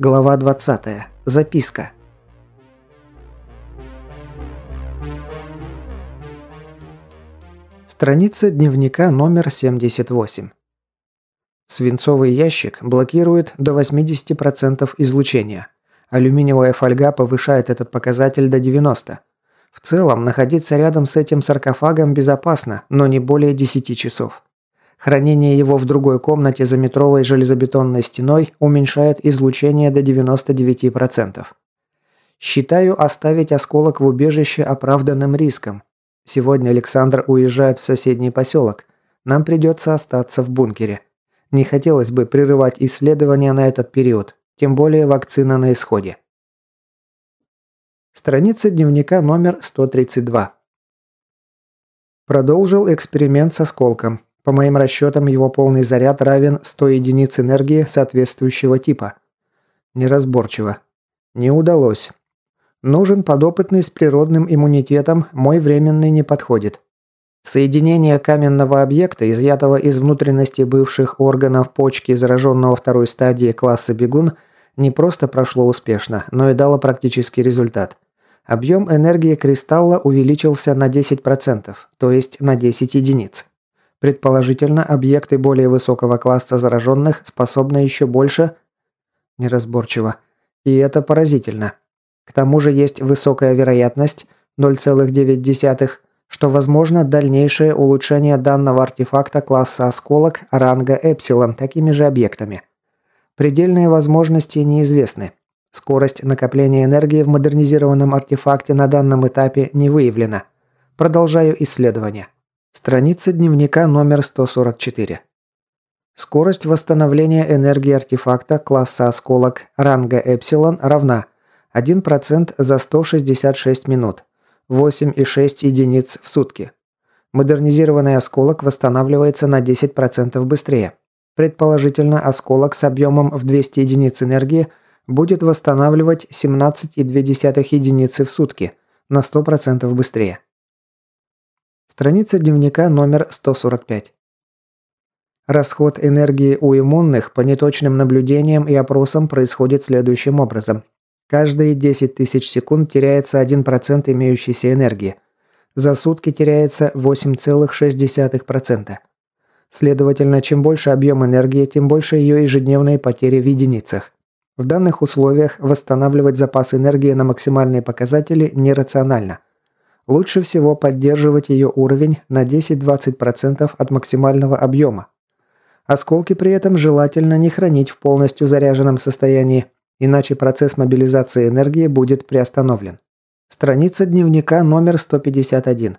Глава 20. Записка. Страница дневника номер 78. Свинцовый ящик блокирует до 80% излучения. Алюминиевая фольга повышает этот показатель до 90%. В целом, находиться рядом с этим саркофагом безопасно, но не более 10 часов. Хранение его в другой комнате за метровой железобетонной стеной уменьшает излучение до 99%. Считаю оставить осколок в убежище оправданным риском. Сегодня Александр уезжает в соседний поселок. Нам придется остаться в бункере. Не хотелось бы прерывать исследования на этот период, тем более вакцина на исходе. Страница дневника номер 132. Продолжил эксперимент с осколком. По моим расчетам, его полный заряд равен 100 единиц энергии соответствующего типа. Неразборчиво. Не удалось. Нужен подопытный с природным иммунитетом, мой временный не подходит. Соединение каменного объекта, изъятого из внутренности бывших органов почки зараженного второй стадии класса бегун, не просто прошло успешно, но и дало практический результат. Объем энергии кристалла увеличился на 10%, то есть на 10 единиц. Предположительно, объекты более высокого класса зараженных способны еще больше... Неразборчиво. И это поразительно. К тому же есть высокая вероятность, 0,9, что возможно дальнейшее улучшение данного артефакта класса осколок ранга Эпсилон такими же объектами. Предельные возможности неизвестны. Скорость накопления энергии в модернизированном артефакте на данном этапе не выявлена. Продолжаю исследование. Страница дневника номер 144. Скорость восстановления энергии артефакта класса осколок ранга Эпсилон равна 1% за 166 минут, 8,6 единиц в сутки. Модернизированный осколок восстанавливается на 10% быстрее. Предположительно, осколок с объемом в 200 единиц энергии будет восстанавливать 17,2 единицы в сутки, на 100% быстрее. Страница дневника номер 145. Расход энергии у иммунных по неточным наблюдениям и опросам происходит следующим образом. Каждые 10 тысяч секунд теряется 1% имеющейся энергии. За сутки теряется 8,6%. Следовательно, чем больше объем энергии, тем больше ее ежедневные потери в единицах. В данных условиях восстанавливать запас энергии на максимальные показатели нерационально – Лучше всего поддерживать ее уровень на 10-20% от максимального объема. Осколки при этом желательно не хранить в полностью заряженном состоянии, иначе процесс мобилизации энергии будет приостановлен. Страница дневника номер 151.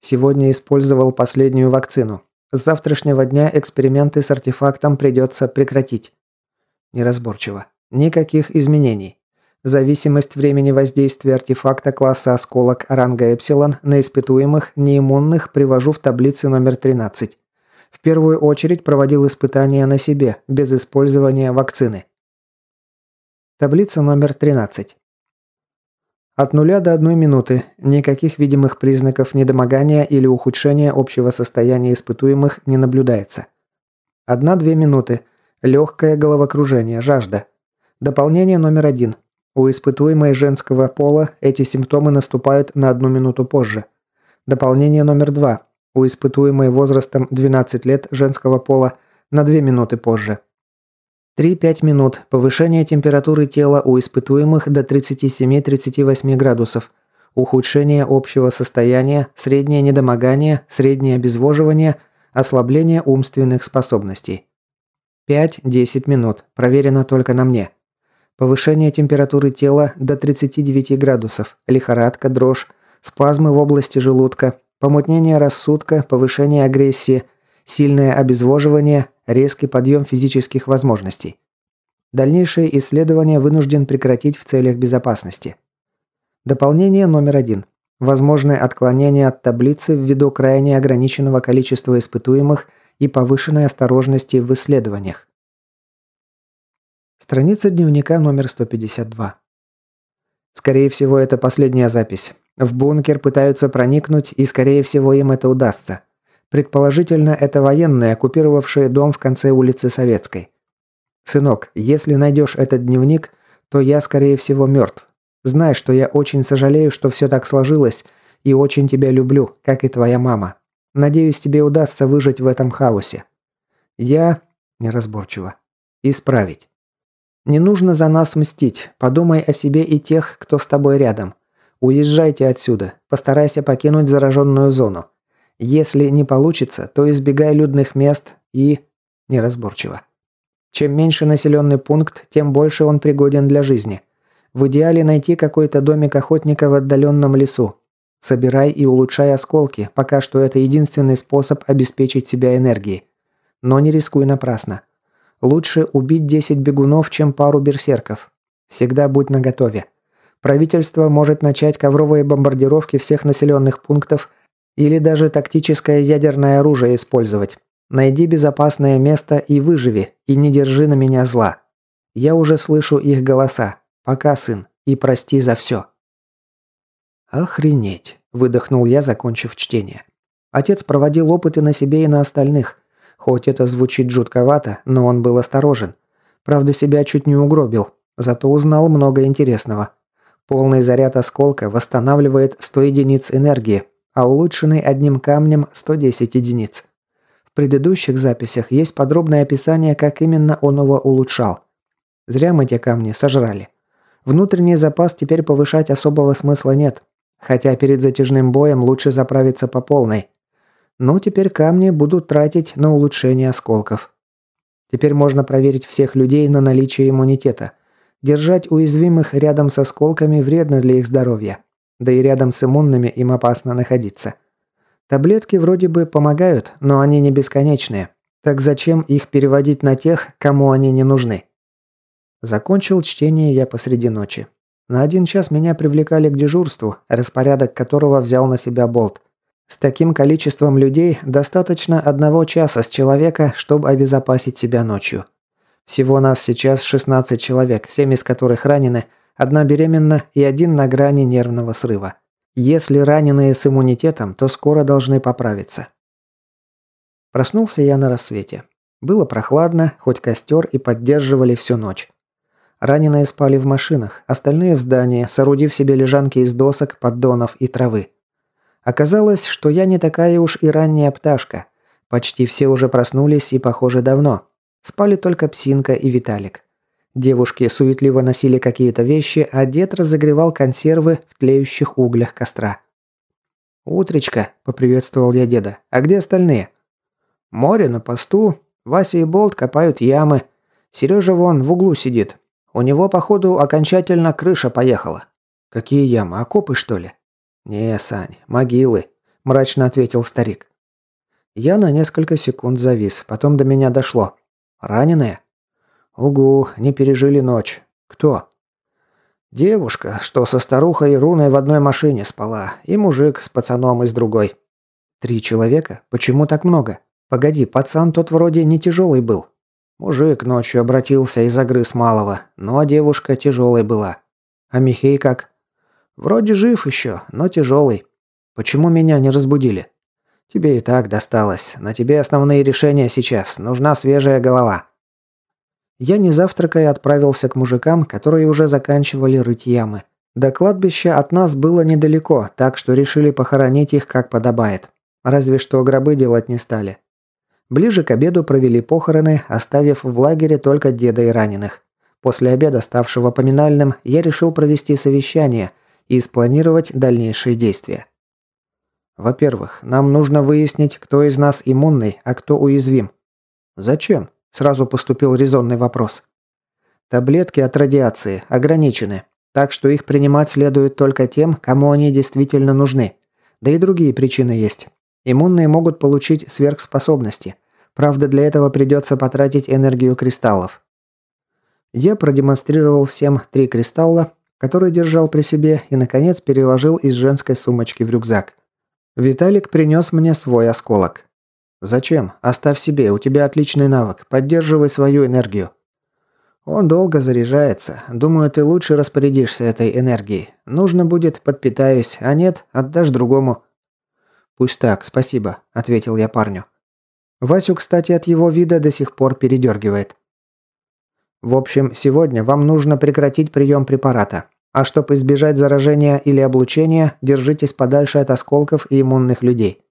Сегодня использовал последнюю вакцину. С завтрашнего дня эксперименты с артефактом придется прекратить. Неразборчиво. Никаких изменений. Зависимость времени воздействия артефакта класса осколок ранга Эпсилон на испытуемых неиммунных привожу в таблице номер 13. В первую очередь проводил испытания на себе, без использования вакцины. Таблица номер 13. От нуля до одной минуты. Никаких видимых признаков недомогания или ухудшения общего состояния испытуемых не наблюдается. Одна-две минуты. Легкое головокружение, жажда. Дополнение номер один. У испытуемой женского пола эти симптомы наступают на одну минуту позже. Дополнение номер два. У испытуемой возрастом 12 лет женского пола на 2 минуты позже. 3-5 минут. Повышение температуры тела у испытуемых до 37-38 градусов. Ухудшение общего состояния, среднее недомогание, среднее обезвоживание, ослабление умственных способностей. 5-10 минут. Проверено только на мне. Повышение температуры тела до 39 градусов, лихорадка, дрожь, спазмы в области желудка, помутнение рассудка, повышение агрессии, сильное обезвоживание, резкий подъем физических возможностей. Дальнейшие исследования вынужден прекратить в целях безопасности. Дополнение номер один. Возможное отклонение от таблицы ввиду крайне ограниченного количества испытуемых и повышенной осторожности в исследованиях. Страница дневника номер 152. Скорее всего, это последняя запись. В бункер пытаются проникнуть, и скорее всего им это удастся. Предположительно, это военные, оккупировавшие дом в конце улицы Советской. Сынок, если найдешь этот дневник, то я, скорее всего, мертв. Знай, что я очень сожалею, что все так сложилось, и очень тебя люблю, как и твоя мама. Надеюсь, тебе удастся выжить в этом хаосе. Я... неразборчиво. Исправить. Не нужно за нас мстить. Подумай о себе и тех, кто с тобой рядом. Уезжайте отсюда. Постарайся покинуть зараженную зону. Если не получится, то избегай людных мест и... неразборчиво. Чем меньше населенный пункт, тем больше он пригоден для жизни. В идеале найти какой-то домик охотника в отдаленном лесу. Собирай и улучшай осколки, пока что это единственный способ обеспечить себя энергией. Но не рискуй напрасно. Лучше убить 10 бегунов, чем пару берсерков. Всегда будь наготове. Правительство может начать ковровые бомбардировки всех населенных пунктов или даже тактическое ядерное оружие использовать. Найди безопасное место и выживи, и не держи на меня зла. Я уже слышу их голоса. Пока, сын, и прости за все. Охренеть, выдохнул я, закончив чтение. Отец проводил опыты на себе и на остальных. Хоть это звучит жутковато, но он был осторожен. Правда, себя чуть не угробил, зато узнал много интересного. Полный заряд осколка восстанавливает 100 единиц энергии, а улучшенный одним камнем 110 единиц. В предыдущих записях есть подробное описание, как именно он его улучшал. Зря мы те камни сожрали. Внутренний запас теперь повышать особого смысла нет, хотя перед затяжным боем лучше заправиться по полной. Но теперь камни будут тратить на улучшение осколков. Теперь можно проверить всех людей на наличие иммунитета. Держать уязвимых рядом с осколками вредно для их здоровья. Да и рядом с иммунными им опасно находиться. Таблетки вроде бы помогают, но они не бесконечные. Так зачем их переводить на тех, кому они не нужны? Закончил чтение я посреди ночи. На один час меня привлекали к дежурству, распорядок которого взял на себя Болт. С таким количеством людей достаточно одного часа с человека, чтобы обезопасить себя ночью. Всего нас сейчас 16 человек, 7 из которых ранены, одна беременна и один на грани нервного срыва. Если раненые с иммунитетом, то скоро должны поправиться. Проснулся я на рассвете. Было прохладно, хоть костер и поддерживали всю ночь. Раненые спали в машинах, остальные в здании, соорудив себе лежанки из досок, поддонов и травы. Оказалось, что я не такая уж и ранняя пташка. Почти все уже проснулись и, похоже, давно. Спали только Псинка и Виталик. Девушки суетливо носили какие-то вещи, а дед разогревал консервы в тлеющих углях костра. «Утречка», – поприветствовал я деда. «А где остальные?» «Море на посту. Вася и Болт копают ямы. Сережа вон в углу сидит. У него, походу, окончательно крыша поехала». «Какие ямы? Окопы, что ли?» «Не, Сань, могилы», – мрачно ответил старик. Я на несколько секунд завис, потом до меня дошло. «Раненые?» «Угу, не пережили ночь. Кто?» «Девушка, что со старухой и руной в одной машине спала, и мужик с пацаном из другой». «Три человека? Почему так много? Погоди, пацан тот вроде не тяжелый был». Мужик ночью обратился и загрыз малого, но девушка тяжелой была. «А Михей как?» Вроде жив еще, но тяжелый. Почему меня не разбудили? Тебе и так досталось. На тебе основные решения сейчас. Нужна свежая голова. Я не завтракая отправился к мужикам, которые уже заканчивали рыть ямы. До кладбища от нас было недалеко, так что решили похоронить их как подобает. Разве что гробы делать не стали. Ближе к обеду провели похороны, оставив в лагере только деда и раненых. После обеда, ставшего поминальным, я решил провести совещание, и спланировать дальнейшие действия. Во-первых, нам нужно выяснить, кто из нас иммунный, а кто уязвим. Зачем? Сразу поступил резонный вопрос. Таблетки от радиации ограничены, так что их принимать следует только тем, кому они действительно нужны. Да и другие причины есть. Иммунные могут получить сверхспособности. Правда, для этого придется потратить энергию кристаллов. Я продемонстрировал всем три кристалла который держал при себе и, наконец, переложил из женской сумочки в рюкзак. Виталик принес мне свой осколок. «Зачем? Оставь себе, у тебя отличный навык, поддерживай свою энергию». «Он долго заряжается. Думаю, ты лучше распорядишься этой энергией. Нужно будет, подпитаюсь, а нет, отдашь другому». «Пусть так, спасибо», – ответил я парню. Васю, кстати, от его вида до сих пор передергивает. В общем, сегодня вам нужно прекратить прием препарата. А чтобы избежать заражения или облучения, держитесь подальше от осколков и иммунных людей.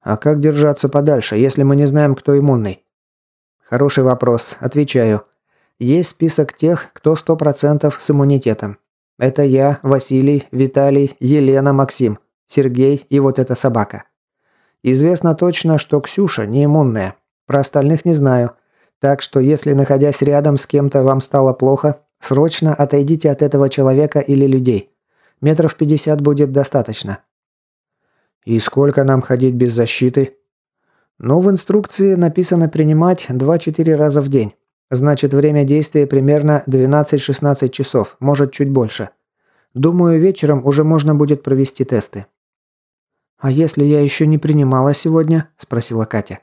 А как держаться подальше, если мы не знаем, кто иммунный? Хороший вопрос. Отвечаю. Есть список тех, кто 100% с иммунитетом. Это я, Василий, Виталий, Елена, Максим, Сергей и вот эта собака. Известно точно, что Ксюша не иммунная. Про остальных не знаю. Так что если, находясь рядом с кем-то, вам стало плохо, срочно отойдите от этого человека или людей. Метров 50 будет достаточно. И сколько нам ходить без защиты? Ну, в инструкции написано принимать 2-4 раза в день. Значит, время действия примерно 12-16 часов, может, чуть больше. Думаю, вечером уже можно будет провести тесты. «А если я еще не принимала сегодня?» – спросила Катя.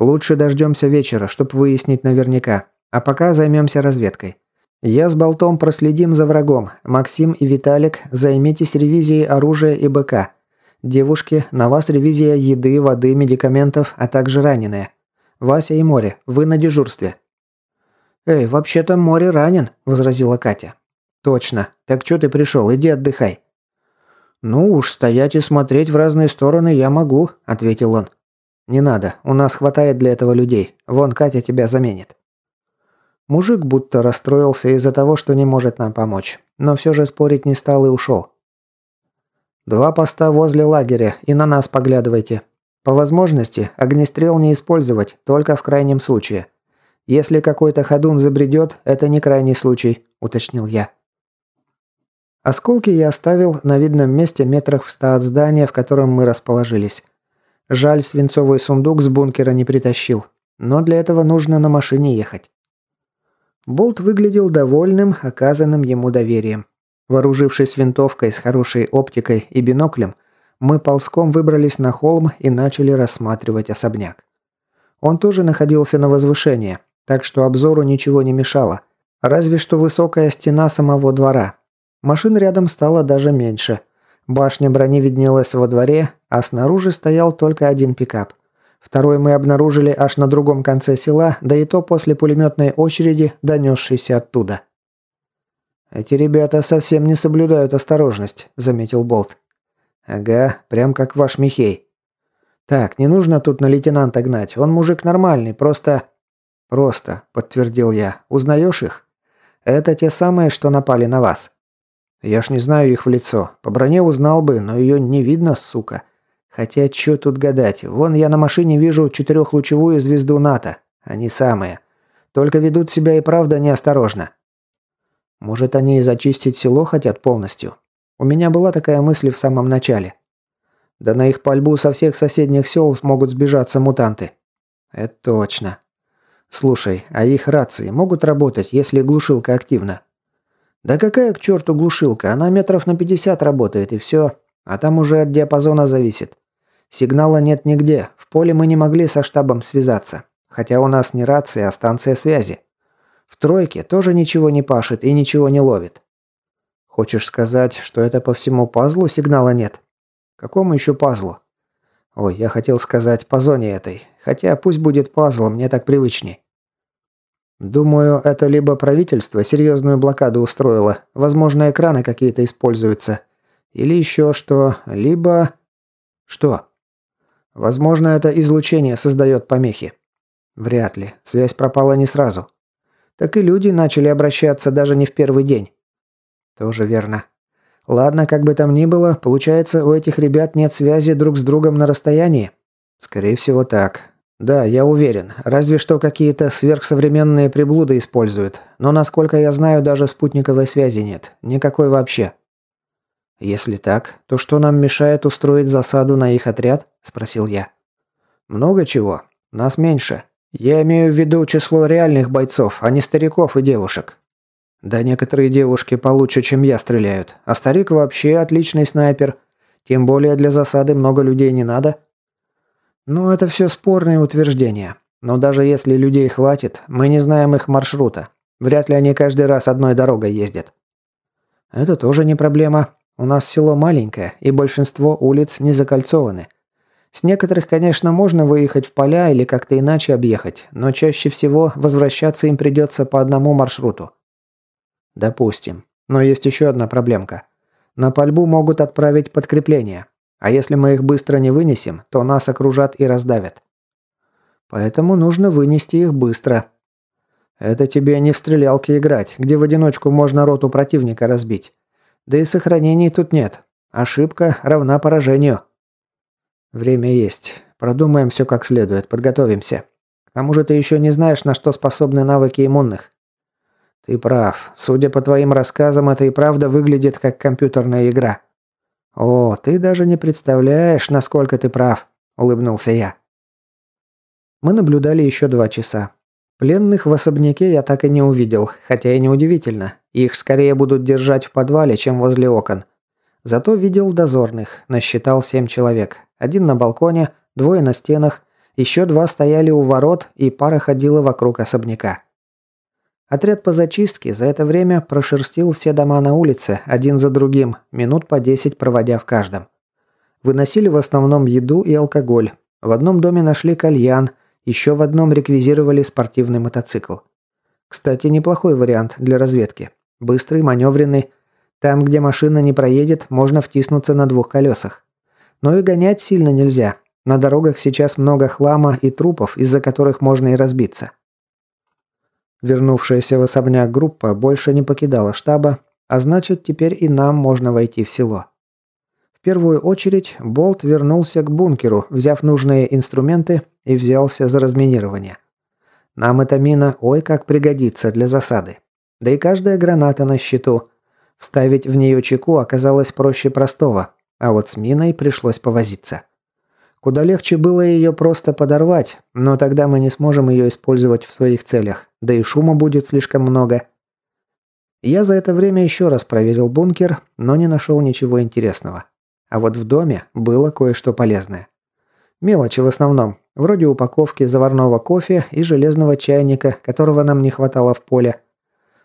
«Лучше дождемся вечера, чтобы выяснить наверняка. А пока займемся разведкой. Я с Болтом проследим за врагом. Максим и Виталик, займитесь ревизией оружия и БК. Девушки, на вас ревизия еды, воды, медикаментов, а также раненые. Вася и Море, вы на дежурстве. «Эй, вообще-то море ранен», – возразила Катя. «Точно. Так что ты пришел? Иди отдыхай». «Ну уж, стоять и смотреть в разные стороны я могу», – ответил он. «Не надо. У нас хватает для этого людей. Вон Катя тебя заменит». Мужик будто расстроился из-за того, что не может нам помочь. Но все же спорить не стал и ушел. «Два поста возле лагеря, и на нас поглядывайте. По возможности, огнестрел не использовать, только в крайнем случае. Если какой-то ходун забредет, это не крайний случай», – уточнил я. Осколки я оставил на видном месте метрах в ста от здания, в котором мы расположились. Жаль, свинцовый сундук с бункера не притащил, но для этого нужно на машине ехать. Болт выглядел довольным оказанным ему доверием. Вооружившись винтовкой с хорошей оптикой и биноклем, мы ползком выбрались на холм и начали рассматривать особняк. Он тоже находился на возвышении, так что обзору ничего не мешало. Разве что высокая стена самого двора. Машин рядом стало даже меньше. Башня брони виднелась во дворе, а снаружи стоял только один пикап. Второй мы обнаружили аж на другом конце села, да и то после пулеметной очереди, донесшейся оттуда. «Эти ребята совсем не соблюдают осторожность», – заметил Болт. «Ага, прям как ваш Михей». «Так, не нужно тут на лейтенанта гнать, он мужик нормальный, просто...» «Просто», – подтвердил я. «Узнаешь их?» «Это те самые, что напали на вас». «Я ж не знаю их в лицо. По броне узнал бы, но ее не видно, сука. Хотя, что тут гадать. Вон я на машине вижу четырехлучевую звезду НАТО. Они самые. Только ведут себя и правда неосторожно». «Может, они и зачистить село хотят полностью?» У меня была такая мысль в самом начале. Да на их пальбу со всех соседних сел могут сбежаться мутанты. Это точно. «Слушай, а их рации могут работать, если глушилка активна?» «Да какая к черту глушилка? Она метров на 50 работает, и все. А там уже от диапазона зависит. Сигнала нет нигде. В поле мы не могли со штабом связаться. Хотя у нас не рация, а станция связи. В тройке тоже ничего не пашет и ничего не ловит. Хочешь сказать, что это по всему пазлу сигнала нет? Какому еще пазлу? Ой, я хотел сказать по зоне этой. Хотя пусть будет пазл, мне так привычней. Думаю, это либо правительство серьезную блокаду устроило, возможно, экраны какие-то используются. Или еще что, либо... Что? Возможно, это излучение создает помехи. Вряд ли. Связь пропала не сразу. Так и люди начали обращаться даже не в первый день. Тоже верно. Ладно, как бы там ни было, получается, у этих ребят нет связи друг с другом на расстоянии? Скорее всего так. Да, я уверен. Разве что какие-то сверхсовременные приблуды используют. Но насколько я знаю, даже спутниковой связи нет. Никакой вообще. Если так, то что нам мешает устроить засаду на их отряд? Спросил я. Много чего. Нас меньше. Я имею в виду число реальных бойцов, а не стариков и девушек. Да некоторые девушки получше, чем я, стреляют. А старик вообще отличный снайпер. Тем более для засады много людей не надо. Ну, это все спорные утверждения. Но даже если людей хватит, мы не знаем их маршрута. Вряд ли они каждый раз одной дорогой ездят. Это тоже не проблема. У нас село маленькое, и большинство улиц не закольцованы. С некоторых, конечно, можно выехать в поля или как-то иначе объехать, но чаще всего возвращаться им придется по одному маршруту. Допустим. Но есть еще одна проблемка. На пальбу могут отправить подкрепление. А если мы их быстро не вынесем, то нас окружат и раздавят. Поэтому нужно вынести их быстро. Это тебе не в стрелялке играть, где в одиночку можно роту противника разбить. Да и сохранений тут нет. Ошибка равна поражению. Время есть. Продумаем все как следует, подготовимся. К тому же ты еще не знаешь, на что способны навыки иммунных. Ты прав. Судя по твоим рассказам, это и правда выглядит как компьютерная игра. О, ты даже не представляешь, насколько ты прав, улыбнулся я. Мы наблюдали еще два часа. Пленных в особняке я так и не увидел, хотя и неудивительно. Их скорее будут держать в подвале, чем возле окон. Зато видел дозорных, насчитал семь человек. Один на балконе, двое на стенах, еще два стояли у ворот и пара ходила вокруг особняка. Отряд по зачистке за это время прошерстил все дома на улице, один за другим, минут по десять проводя в каждом. Выносили в основном еду и алкоголь. В одном доме нашли кальян, еще в одном реквизировали спортивный мотоцикл. Кстати, неплохой вариант для разведки. Быстрый, маневренный. Там, где машина не проедет, можно втиснуться на двух колесах. Но и гонять сильно нельзя. На дорогах сейчас много хлама и трупов, из-за которых можно и разбиться. Вернувшаяся в особняк группа больше не покидала штаба, а значит, теперь и нам можно войти в село. В первую очередь Болт вернулся к бункеру, взяв нужные инструменты и взялся за разминирование. Нам эта мина ой как пригодится для засады. Да и каждая граната на счету. Вставить в нее чеку оказалось проще простого, а вот с миной пришлось повозиться. Куда легче было ее просто подорвать, но тогда мы не сможем ее использовать в своих целях, да и шума будет слишком много. Я за это время еще раз проверил бункер, но не нашел ничего интересного. А вот в доме было кое-что полезное. Мелочи в основном, вроде упаковки заварного кофе и железного чайника, которого нам не хватало в поле.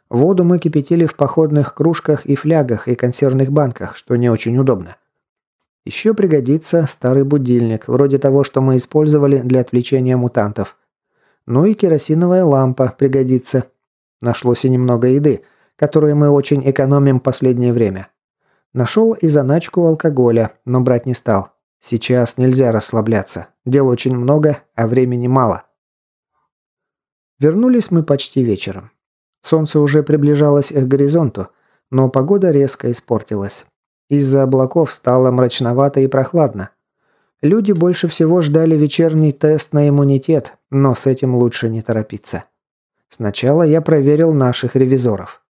Воду мы кипятили в походных кружках и флягах и консервных банках, что не очень удобно. Еще пригодится старый будильник, вроде того, что мы использовали для отвлечения мутантов. Ну и керосиновая лампа пригодится. Нашлось и немного еды, которую мы очень экономим последнее время. Нашел и заначку алкоголя, но брать не стал. Сейчас нельзя расслабляться. Дел очень много, а времени мало. Вернулись мы почти вечером. Солнце уже приближалось к горизонту, но погода резко испортилась. Из-за облаков стало мрачновато и прохладно. Люди больше всего ждали вечерний тест на иммунитет, но с этим лучше не торопиться. Сначала я проверил наших ревизоров.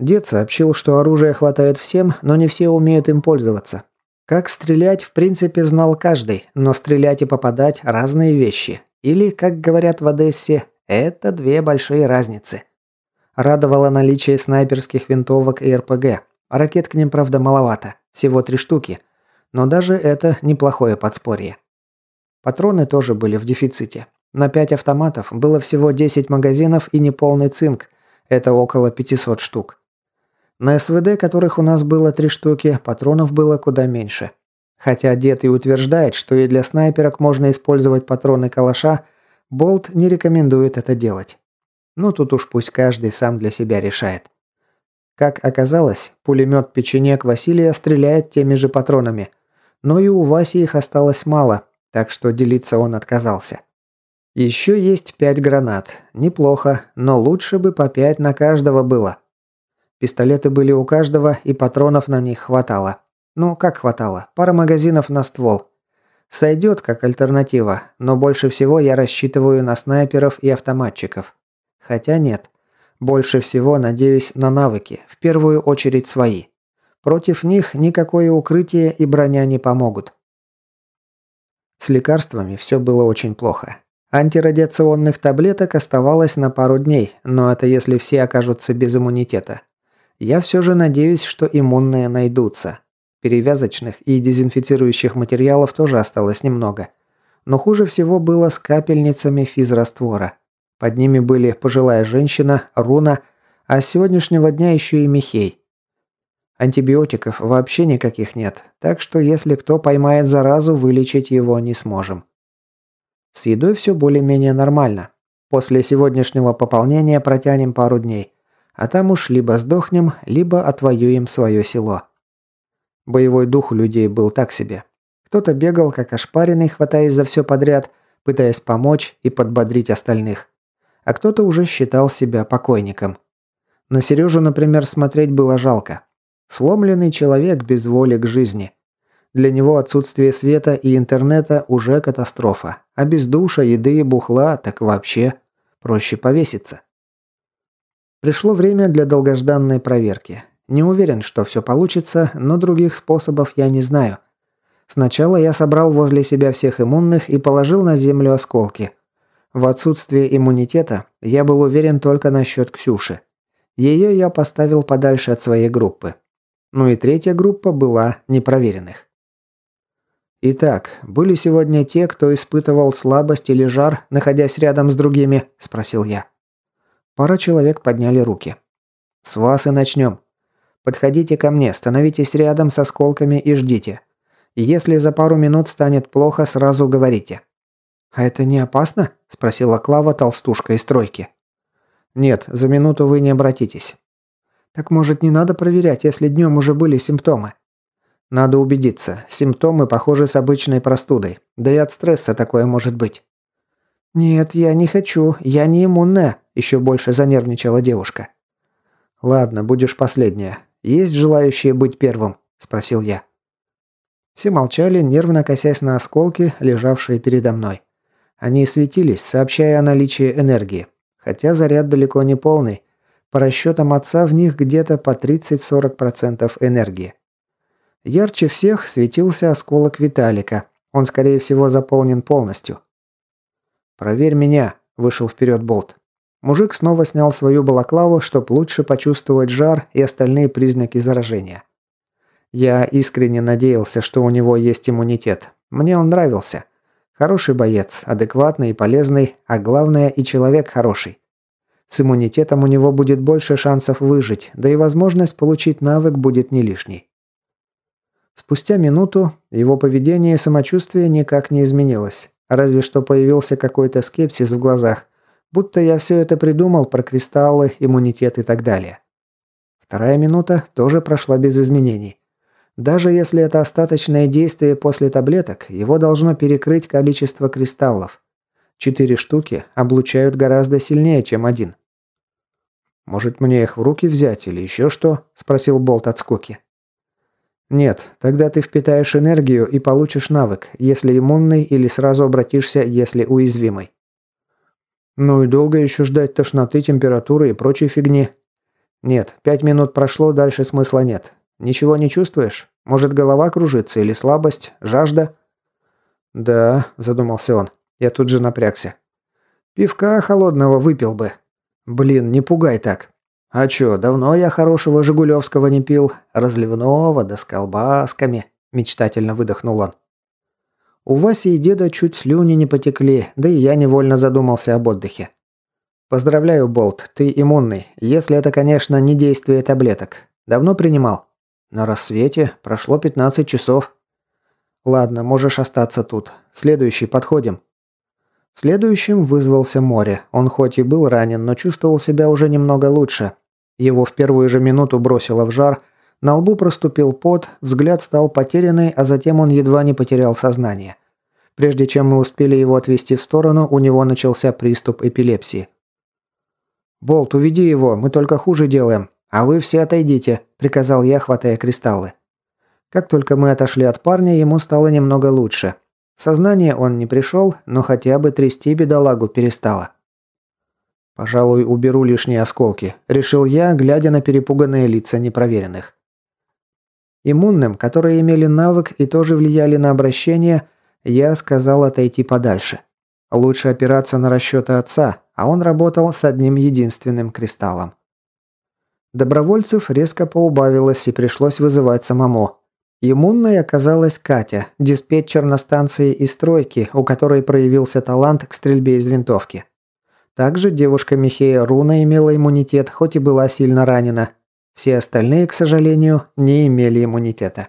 Дед сообщил, что оружия хватает всем, но не все умеют им пользоваться. Как стрелять, в принципе, знал каждый, но стрелять и попадать – разные вещи. Или, как говорят в Одессе, это две большие разницы. Радовало наличие снайперских винтовок и РПГ. Ракет к ним, правда, маловато. Всего три штуки. Но даже это неплохое подспорье. Патроны тоже были в дефиците. На 5 автоматов было всего 10 магазинов и неполный цинк. Это около 500 штук. На СВД, которых у нас было три штуки, патронов было куда меньше. Хотя дед и утверждает, что и для снайперок можно использовать патроны калаша, Болт не рекомендует это делать. Ну тут уж пусть каждый сам для себя решает. Как оказалось, пулемет печенек Василия стреляет теми же патронами. Но и у Васи их осталось мало, так что делиться он отказался. Еще есть пять гранат. Неплохо, но лучше бы по пять на каждого было. Пистолеты были у каждого, и патронов на них хватало. Ну, как хватало? Пара магазинов на ствол. Сойдет как альтернатива, но больше всего я рассчитываю на снайперов и автоматчиков. Хотя нет. Больше всего надеюсь на навыки, в первую очередь свои. Против них никакое укрытие и броня не помогут. С лекарствами все было очень плохо. Антирадиационных таблеток оставалось на пару дней, но это если все окажутся без иммунитета. Я все же надеюсь, что иммунные найдутся. Перевязочных и дезинфицирующих материалов тоже осталось немного. Но хуже всего было с капельницами физраствора. Под ними были пожилая женщина, руна, а с сегодняшнего дня еще и Михей. Антибиотиков вообще никаких нет, так что если кто поймает заразу, вылечить его не сможем. С едой все более-менее нормально. После сегодняшнего пополнения протянем пару дней, а там уж либо сдохнем, либо отвоюем свое село. Боевой дух у людей был так себе. Кто-то бегал, как ошпаренный, хватаясь за все подряд, пытаясь помочь и подбодрить остальных. А кто-то уже считал себя покойником. На Сережу, например, смотреть было жалко. Сломленный человек без воли к жизни. Для него отсутствие света и интернета уже катастрофа. А без душа, еды и бухла так вообще проще повеситься. Пришло время для долгожданной проверки. Не уверен, что все получится, но других способов я не знаю. Сначала я собрал возле себя всех иммунных и положил на землю осколки. В отсутствие иммунитета я был уверен только насчет Ксюши. Ее я поставил подальше от своей группы. Ну и третья группа была непроверенных. «Итак, были сегодня те, кто испытывал слабость или жар, находясь рядом с другими?» – спросил я. Пара человек подняли руки. «С вас и начнем. Подходите ко мне, становитесь рядом с осколками и ждите. Если за пару минут станет плохо, сразу говорите». «А это не опасно?» – спросила Клава толстушка из тройки. «Нет, за минуту вы не обратитесь». «Так может не надо проверять, если днем уже были симптомы?» «Надо убедиться. Симптомы похожи с обычной простудой. Да и от стресса такое может быть». «Нет, я не хочу. Я не иммунная», – еще больше занервничала девушка. «Ладно, будешь последняя. Есть желающие быть первым?» – спросил я. Все молчали, нервно косясь на осколки, лежавшие передо мной. Они светились, сообщая о наличии энергии. Хотя заряд далеко не полный. По расчетам отца в них где-то по 30-40% энергии. Ярче всех светился осколок Виталика. Он, скорее всего, заполнен полностью. «Проверь меня», – вышел вперед Болт. Мужик снова снял свою балаклаву, чтобы лучше почувствовать жар и остальные признаки заражения. Я искренне надеялся, что у него есть иммунитет. Мне он нравился. Хороший боец, адекватный и полезный, а главное и человек хороший. С иммунитетом у него будет больше шансов выжить, да и возможность получить навык будет не лишней. Спустя минуту его поведение и самочувствие никак не изменилось, разве что появился какой-то скепсис в глазах, будто я все это придумал про кристаллы, иммунитет и так далее. Вторая минута тоже прошла без изменений. Даже если это остаточное действие после таблеток, его должно перекрыть количество кристаллов. Четыре штуки облучают гораздо сильнее, чем один. «Может, мне их в руки взять или еще что?» – спросил Болт от скуки. «Нет, тогда ты впитаешь энергию и получишь навык, если иммунный, или сразу обратишься, если уязвимый». «Ну и долго еще ждать тошноты, температуры и прочей фигни?» «Нет, пять минут прошло, дальше смысла нет. Ничего не чувствуешь? Может, голова кружится или слабость, жажда?» «Да», – задумался он. Я тут же напрягся. «Пивка холодного выпил бы». «Блин, не пугай так». «А чё, давно я хорошего Жигулевского не пил. Разливного, да с колбасками», – мечтательно выдохнул он. У Васи и деда чуть слюни не потекли, да и я невольно задумался об отдыхе. «Поздравляю, Болт, ты иммунный, если это, конечно, не действие таблеток. Давно принимал?» На рассвете прошло 15 часов. Ладно, можешь остаться тут. Следующий, подходим. Следующим вызвался море. Он хоть и был ранен, но чувствовал себя уже немного лучше. Его в первую же минуту бросило в жар, на лбу проступил пот, взгляд стал потерянный, а затем он едва не потерял сознание. Прежде чем мы успели его отвести в сторону, у него начался приступ эпилепсии. «Болт, уведи его, мы только хуже делаем. «А вы все отойдите», – приказал я, хватая кристаллы. Как только мы отошли от парня, ему стало немного лучше. сознание он не пришел, но хотя бы трясти бедолагу перестало. «Пожалуй, уберу лишние осколки», – решил я, глядя на перепуганные лица непроверенных. Иммунным, которые имели навык и тоже влияли на обращение, я сказал отойти подальше. Лучше опираться на расчеты отца, а он работал с одним единственным кристаллом. Добровольцев резко поубавилось и пришлось вызывать самому. Иммунной оказалась Катя, диспетчер на станции и стройки, у которой проявился талант к стрельбе из винтовки. Также девушка Михея Руна имела иммунитет, хоть и была сильно ранена. Все остальные, к сожалению, не имели иммунитета.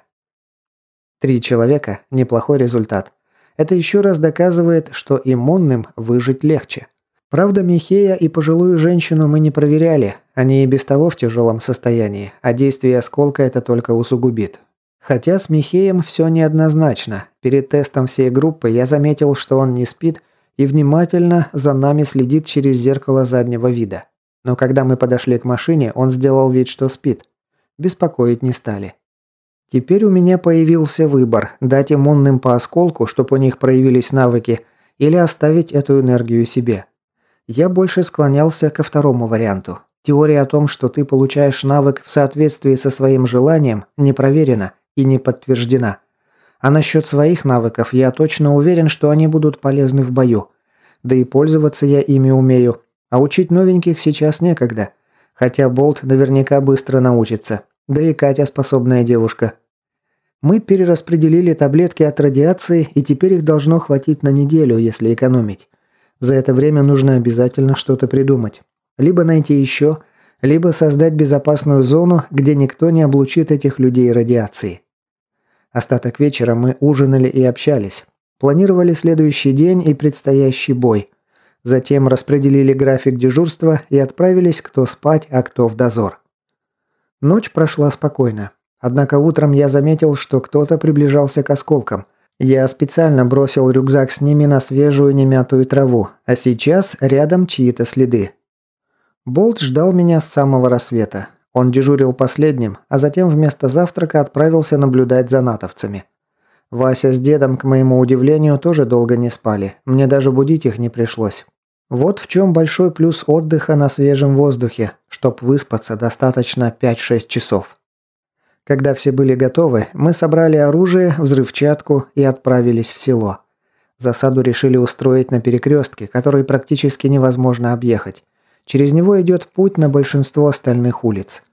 Три человека – неплохой результат. Это еще раз доказывает, что иммунным выжить легче. Правда, Михея и пожилую женщину мы не проверяли, они и без того в тяжелом состоянии, а действие осколка это только усугубит. Хотя с Михеем все неоднозначно. Перед тестом всей группы я заметил, что он не спит и внимательно за нами следит через зеркало заднего вида. Но когда мы подошли к машине, он сделал вид, что спит. Беспокоить не стали. Теперь у меня появился выбор – дать иммунным по осколку, чтобы у них проявились навыки, или оставить эту энергию себе. Я больше склонялся ко второму варианту. Теория о том, что ты получаешь навык в соответствии со своим желанием, не проверена и не подтверждена. А насчет своих навыков я точно уверен, что они будут полезны в бою. Да и пользоваться я ими умею, а учить новеньких сейчас некогда. Хотя Болт наверняка быстро научится. Да и Катя способная девушка. Мы перераспределили таблетки от радиации, и теперь их должно хватить на неделю, если экономить. За это время нужно обязательно что-то придумать. Либо найти еще, либо создать безопасную зону, где никто не облучит этих людей радиацией. Остаток вечера мы ужинали и общались. Планировали следующий день и предстоящий бой. Затем распределили график дежурства и отправились кто спать, а кто в дозор. Ночь прошла спокойно. Однако утром я заметил, что кто-то приближался к осколкам. Я специально бросил рюкзак с ними на свежую немятую траву, а сейчас рядом чьи-то следы. Болт ждал меня с самого рассвета. Он дежурил последним, а затем вместо завтрака отправился наблюдать за натовцами. Вася с дедом, к моему удивлению, тоже долго не спали. Мне даже будить их не пришлось. Вот в чем большой плюс отдыха на свежем воздухе. Чтоб выспаться, достаточно 5-6 часов. Когда все были готовы, мы собрали оружие, взрывчатку и отправились в село. Засаду решили устроить на перекрестке, который практически невозможно объехать. Через него идет путь на большинство остальных улиц.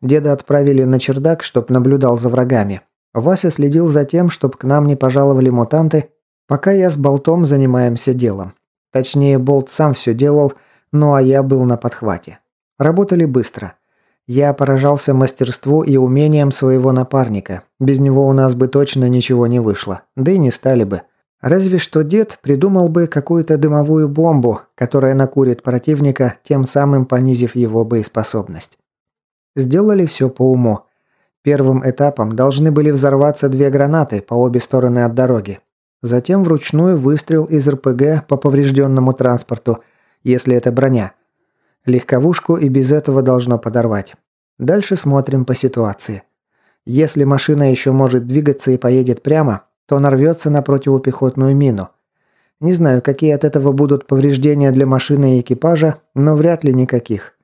Деда отправили на чердак, чтоб наблюдал за врагами. Вася следил за тем, чтобы к нам не пожаловали мутанты, пока я с Болтом занимаемся делом. Точнее, Болт сам все делал, ну а я был на подхвате. Работали быстро. Я поражался мастерству и умением своего напарника. Без него у нас бы точно ничего не вышло. Да и не стали бы. Разве что дед придумал бы какую-то дымовую бомбу, которая накурит противника, тем самым понизив его боеспособность. Сделали все по уму. Первым этапом должны были взорваться две гранаты по обе стороны от дороги. Затем вручную выстрел из РПГ по поврежденному транспорту, если это броня. Легковушку и без этого должно подорвать. Дальше смотрим по ситуации. Если машина еще может двигаться и поедет прямо, то нарвется на противопехотную мину. Не знаю, какие от этого будут повреждения для машины и экипажа, но вряд ли никаких.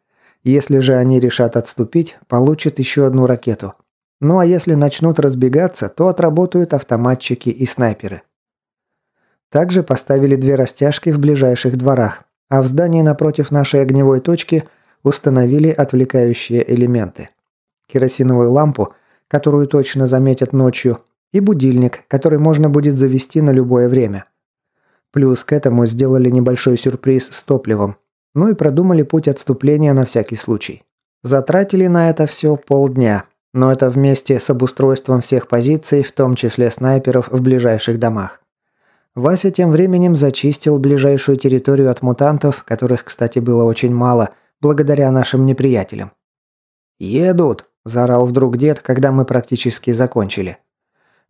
Если же они решат отступить, получат еще одну ракету. Ну а если начнут разбегаться, то отработают автоматчики и снайперы. Также поставили две растяжки в ближайших дворах, а в здании напротив нашей огневой точки установили отвлекающие элементы. Керосиновую лампу, которую точно заметят ночью, и будильник, который можно будет завести на любое время. Плюс к этому сделали небольшой сюрприз с топливом, ну и продумали путь отступления на всякий случай. Затратили на это все полдня, но это вместе с обустройством всех позиций, в том числе снайперов в ближайших домах. Вася тем временем зачистил ближайшую территорию от мутантов, которых, кстати, было очень мало, благодаря нашим неприятелям. «Едут!» – заорал вдруг дед, когда мы практически закончили.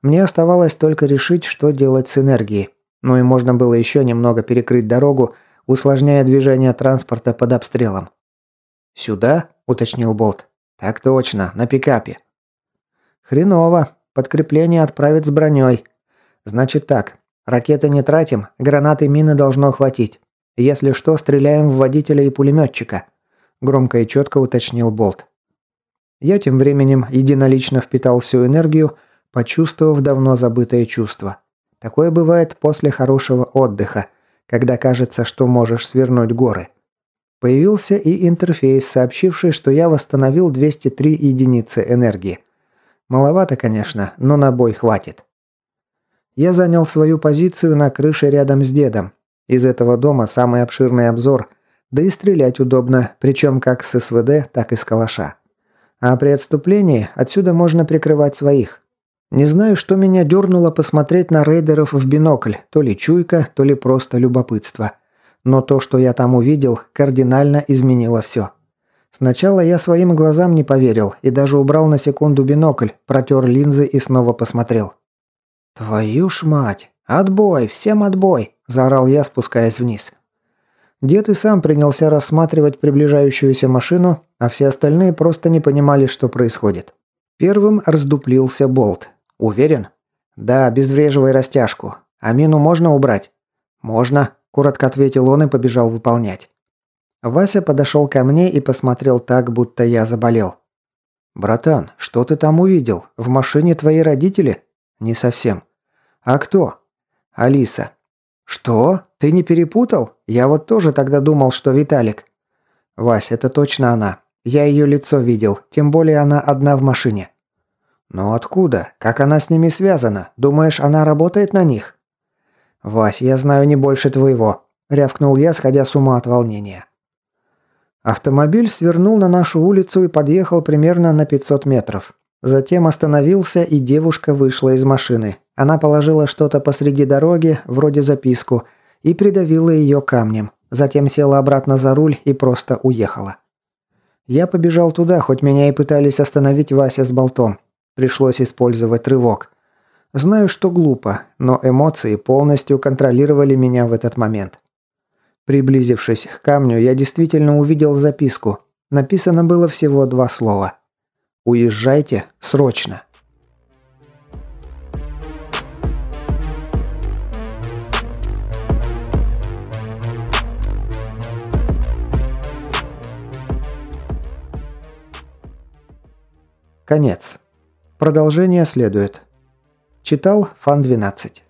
Мне оставалось только решить, что делать с энергией. Ну и можно было еще немного перекрыть дорогу, усложняя движение транспорта под обстрелом. «Сюда?» – уточнил Болт. «Так точно, на пикапе». «Хреново. Подкрепление отправят с броней. Значит так, ракеты не тратим, гранаты мины должно хватить. Если что, стреляем в водителя и пулеметчика», – громко и четко уточнил Болт. Я тем временем единолично впитал всю энергию, почувствовав давно забытое чувство. Такое бывает после хорошего отдыха, когда кажется, что можешь свернуть горы. Появился и интерфейс, сообщивший, что я восстановил 203 единицы энергии. Маловато, конечно, но на бой хватит. Я занял свою позицию на крыше рядом с дедом. Из этого дома самый обширный обзор, да и стрелять удобно, причем как с СВД, так и с калаша. А при отступлении отсюда можно прикрывать своих. Не знаю, что меня дернуло посмотреть на рейдеров в бинокль, то ли чуйка, то ли просто любопытство. Но то, что я там увидел, кардинально изменило все. Сначала я своим глазам не поверил и даже убрал на секунду бинокль, протер линзы и снова посмотрел. «Твою ж мать! Отбой! Всем отбой!» – заорал я, спускаясь вниз. Дед и сам принялся рассматривать приближающуюся машину, а все остальные просто не понимали, что происходит. Первым раздуплился болт. «Уверен?» «Да, безвреживай растяжку. А мину можно убрать?» «Можно», – коротко ответил он и побежал выполнять. Вася подошел ко мне и посмотрел так, будто я заболел. «Братан, что ты там увидел? В машине твои родители?» «Не совсем». «А кто?» «Алиса». «Что? Ты не перепутал? Я вот тоже тогда думал, что Виталик». «Вась, это точно она. Я ее лицо видел, тем более она одна в машине». «Но откуда? Как она с ними связана? Думаешь, она работает на них?» «Вась, я знаю не больше твоего», – рявкнул я, сходя с ума от волнения. Автомобиль свернул на нашу улицу и подъехал примерно на 500 метров. Затем остановился, и девушка вышла из машины. Она положила что-то посреди дороги, вроде записку, и придавила ее камнем. Затем села обратно за руль и просто уехала. Я побежал туда, хоть меня и пытались остановить Вася с болтом. Пришлось использовать рывок. Знаю, что глупо, но эмоции полностью контролировали меня в этот момент. Приблизившись к камню, я действительно увидел записку. Написано было всего два слова. «Уезжайте срочно». Конец. Продолжение следует. Читал Фан 12.